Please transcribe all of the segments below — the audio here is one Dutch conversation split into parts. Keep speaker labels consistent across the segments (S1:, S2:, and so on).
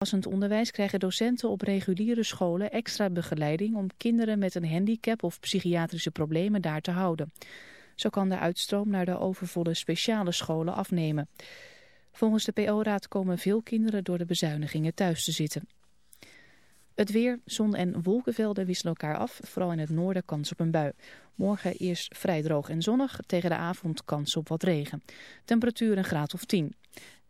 S1: Passend onderwijs krijgen docenten op reguliere scholen extra begeleiding om kinderen met een handicap of psychiatrische problemen daar te houden. Zo kan de uitstroom naar de overvolle speciale scholen afnemen. Volgens de PO-raad komen veel kinderen door de bezuinigingen thuis te zitten. Het weer, zon en wolkenvelden wisselen elkaar af, vooral in het noorden kans op een bui. Morgen eerst vrij droog en zonnig, tegen de avond kans op wat regen. Temperatuur een graad of 10.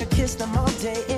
S2: Could kiss them all day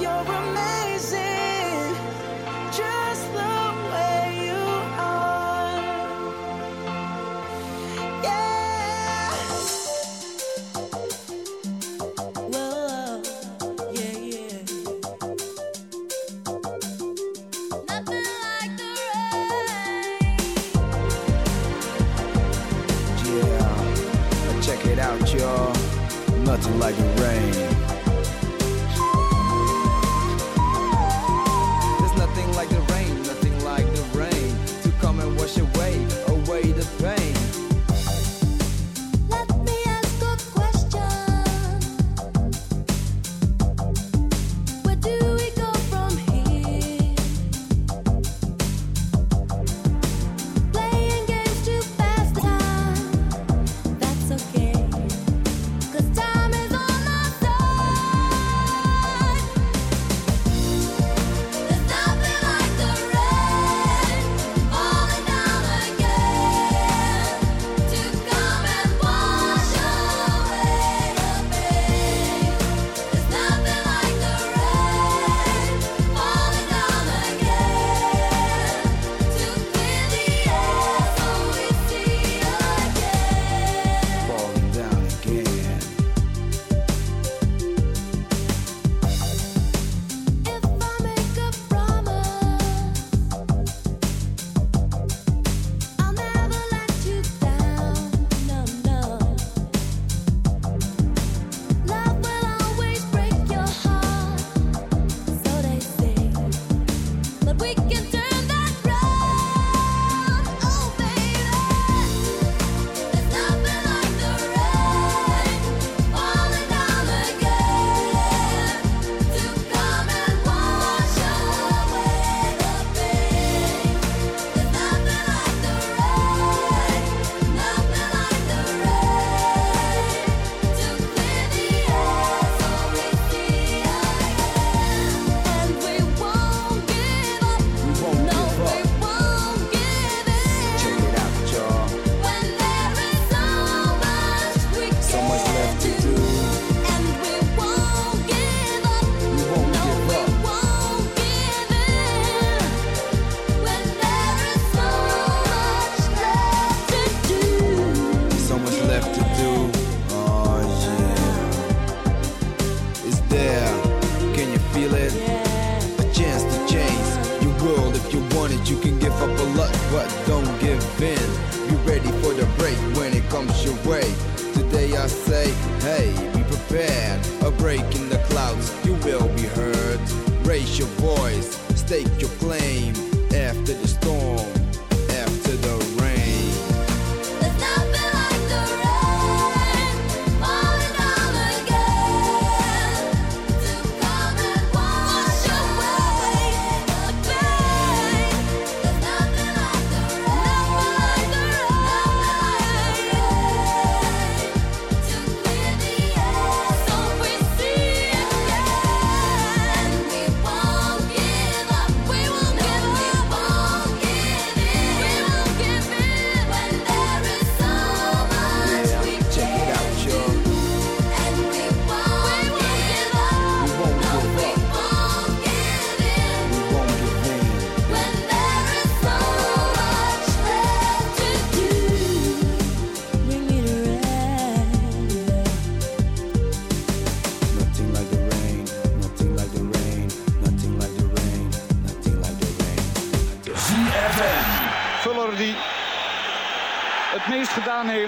S2: you're amazing.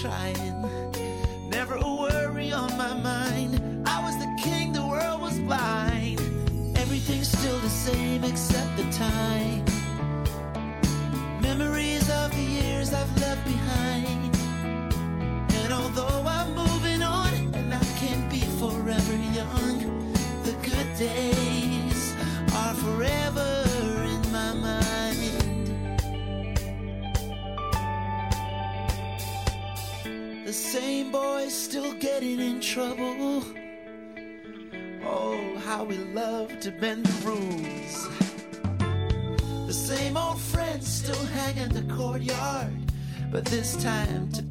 S3: trying.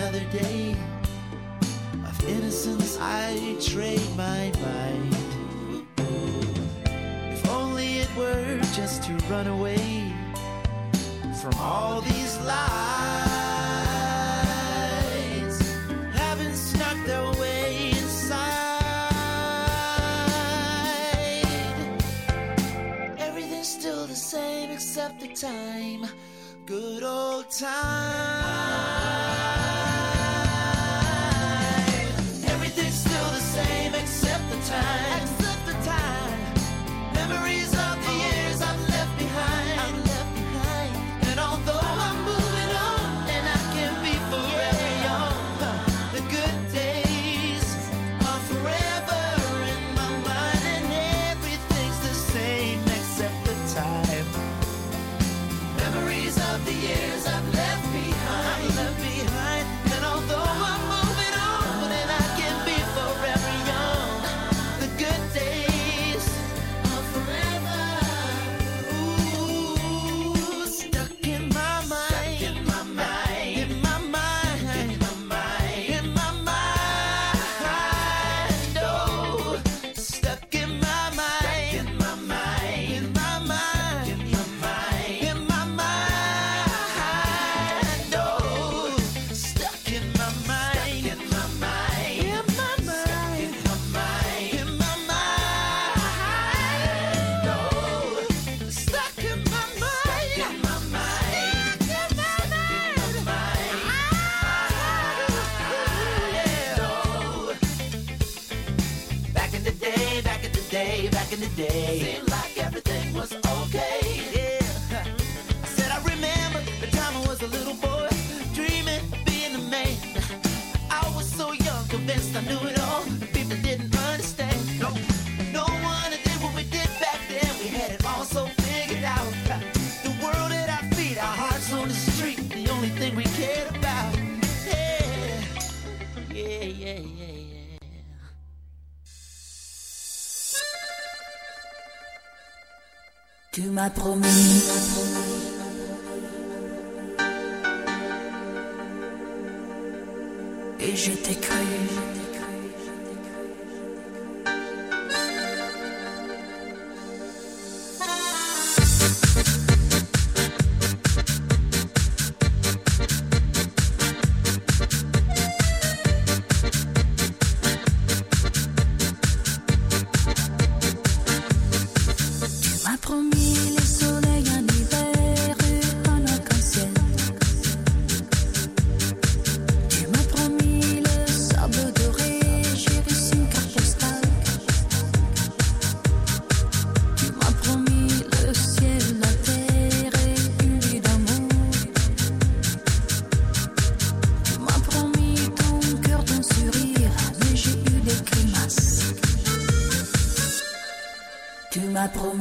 S4: another day of innocence I trade my mind. If only it were just to run away from all these lies. having snuck their way inside. Everything's still the same except the time. Good old time. time.
S5: pour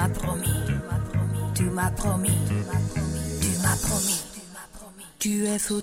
S5: m'as promis, tu m'as promis, tu m'as promis,
S6: tu es
S7: faux.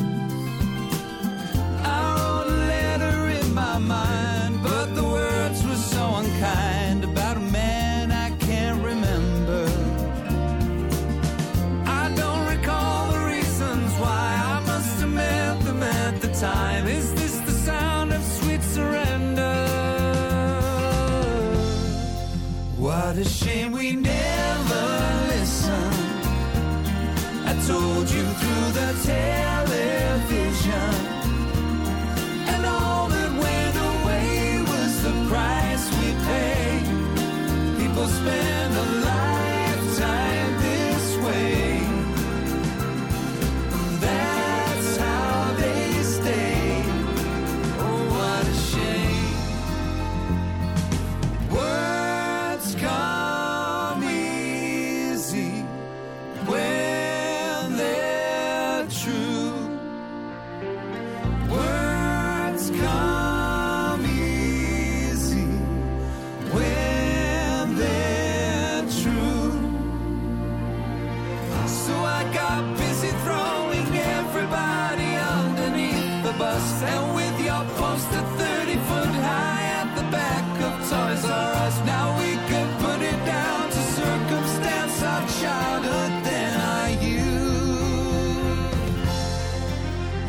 S3: Harder than I used.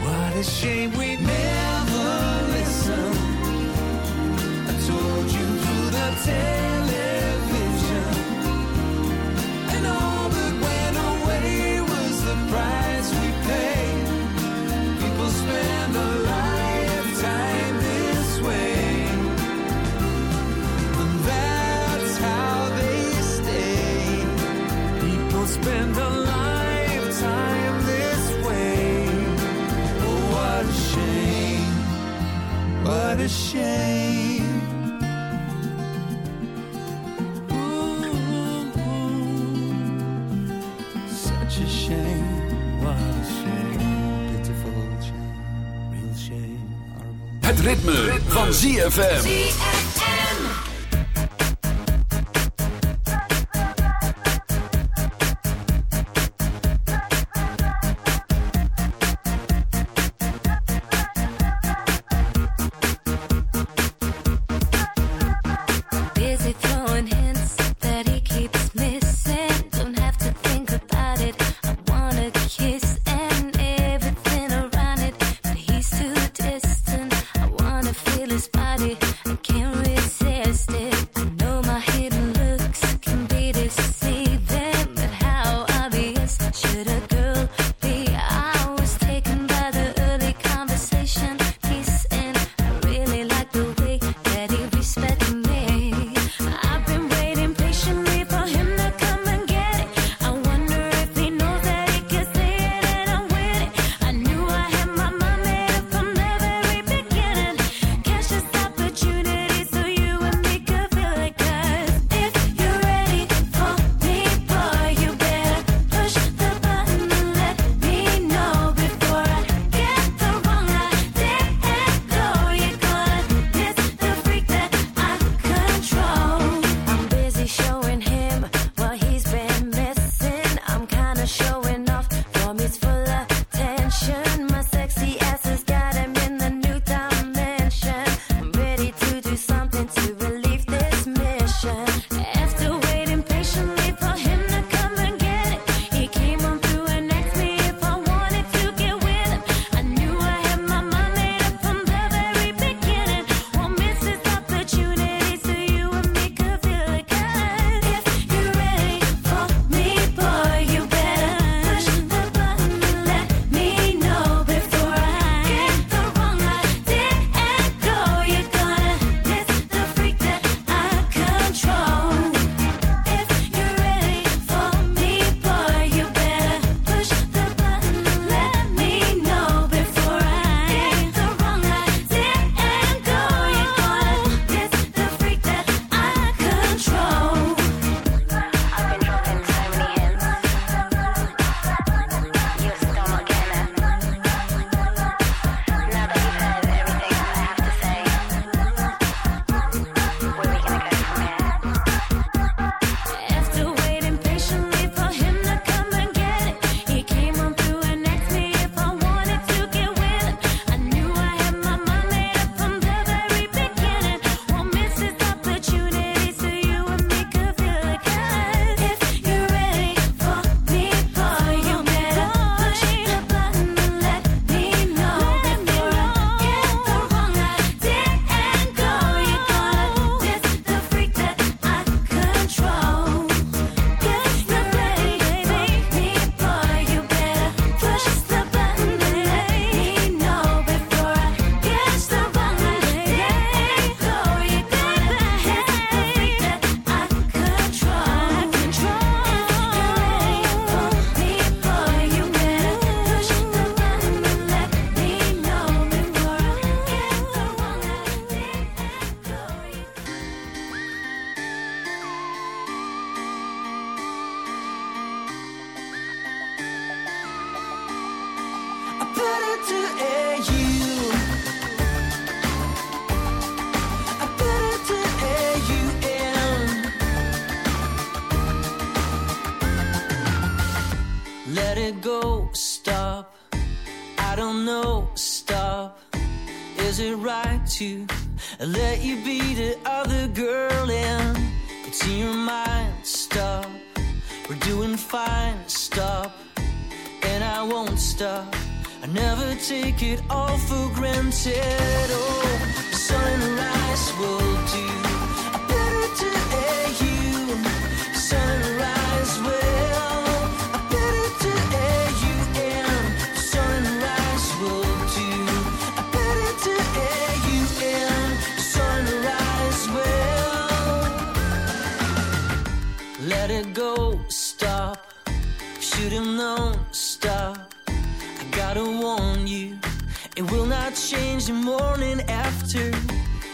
S3: What a shame we never listened. I told you through the
S2: text. ritme, van ZFM.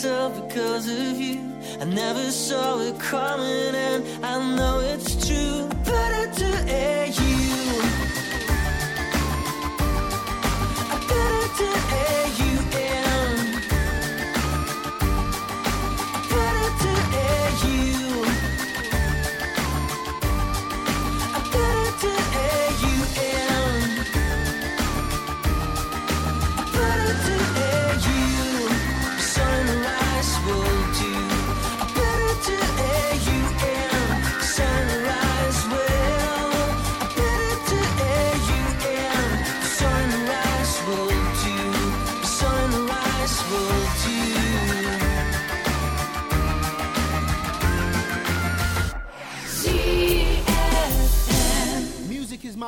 S7: myself because of you. I never saw it coming, and I know it's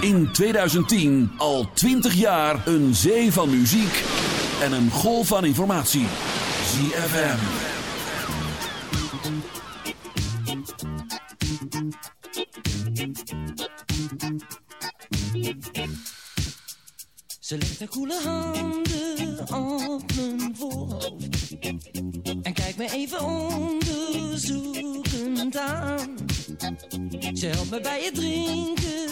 S8: In 2010 al 20 jaar een zee van muziek en een golf van informatie. ZFM.
S7: Ze legt haar koele handen op mijn voorhoofd En kijkt me even onderzoekend aan Ze helpt me bij het drinken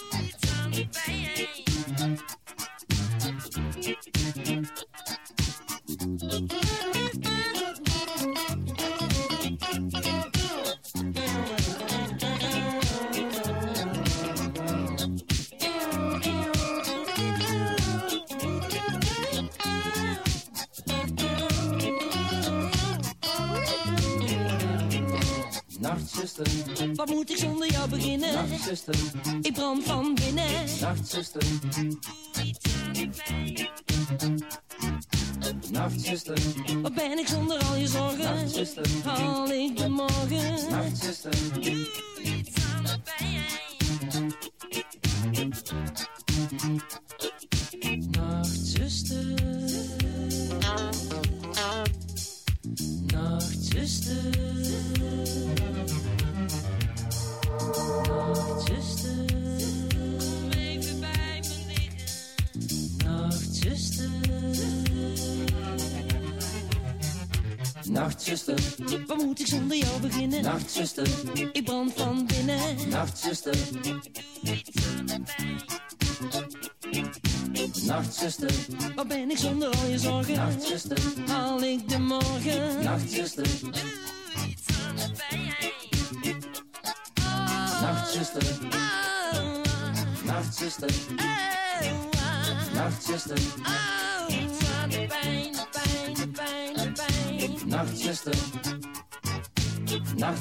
S7: Nachtzuster, ik brand van binnen. Nachtzuster,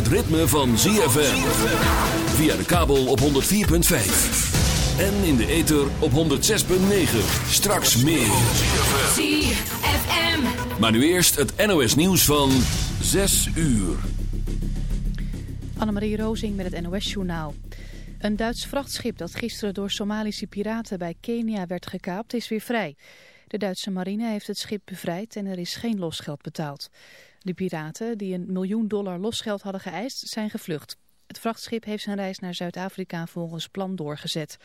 S8: Het ritme van ZFM. Via de kabel op 104.5. En in de ether op 106.9. Straks meer.
S9: ZFM.
S8: Maar nu eerst het NOS nieuws van 6 uur.
S1: Annemarie Rozing met het NOS-journaal. Een Duits vrachtschip dat gisteren door Somalische piraten bij Kenia werd gekaapt is weer vrij. De Duitse marine heeft het schip bevrijd en er is geen losgeld betaald. De piraten, die een miljoen dollar losgeld hadden geëist, zijn gevlucht. Het vrachtschip heeft zijn reis naar Zuid-Afrika volgens plan doorgezet.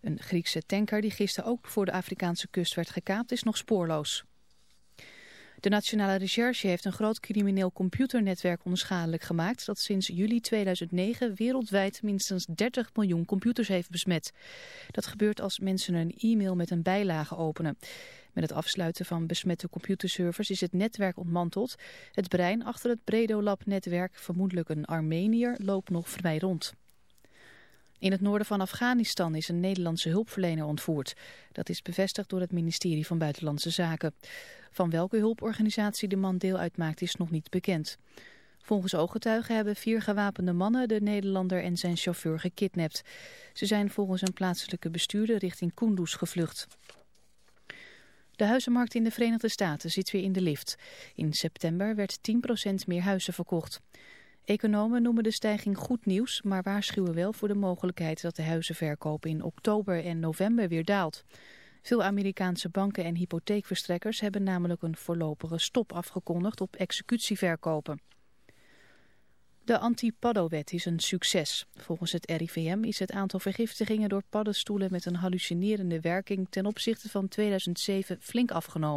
S1: Een Griekse tanker die gisteren ook voor de Afrikaanse kust werd gekaapt is nog spoorloos. De Nationale Recherche heeft een groot crimineel computernetwerk onschadelijk gemaakt dat sinds juli 2009 wereldwijd minstens 30 miljoen computers heeft besmet. Dat gebeurt als mensen een e-mail met een bijlage openen. Met het afsluiten van besmette computerservers is het netwerk ontmanteld. Het brein achter het Bredolab-netwerk, vermoedelijk een Armenier, loopt nog vrij rond. In het noorden van Afghanistan is een Nederlandse hulpverlener ontvoerd. Dat is bevestigd door het ministerie van Buitenlandse Zaken. Van welke hulporganisatie de man deel uitmaakt is nog niet bekend. Volgens ooggetuigen hebben vier gewapende mannen de Nederlander en zijn chauffeur gekidnapt. Ze zijn volgens een plaatselijke bestuurder richting Kunduz gevlucht. De huizenmarkt in de Verenigde Staten zit weer in de lift. In september werd 10% meer huizen verkocht. Economen noemen de stijging goed nieuws, maar waarschuwen wel voor de mogelijkheid dat de huizenverkoop in oktober en november weer daalt. Veel Amerikaanse banken en hypotheekverstrekkers hebben namelijk een voorlopige stop afgekondigd op executieverkopen. De anti-paddo-wet is een succes. Volgens het RIVM is het aantal vergiftigingen door paddenstoelen met een hallucinerende werking ten opzichte van 2007 flink afgenomen.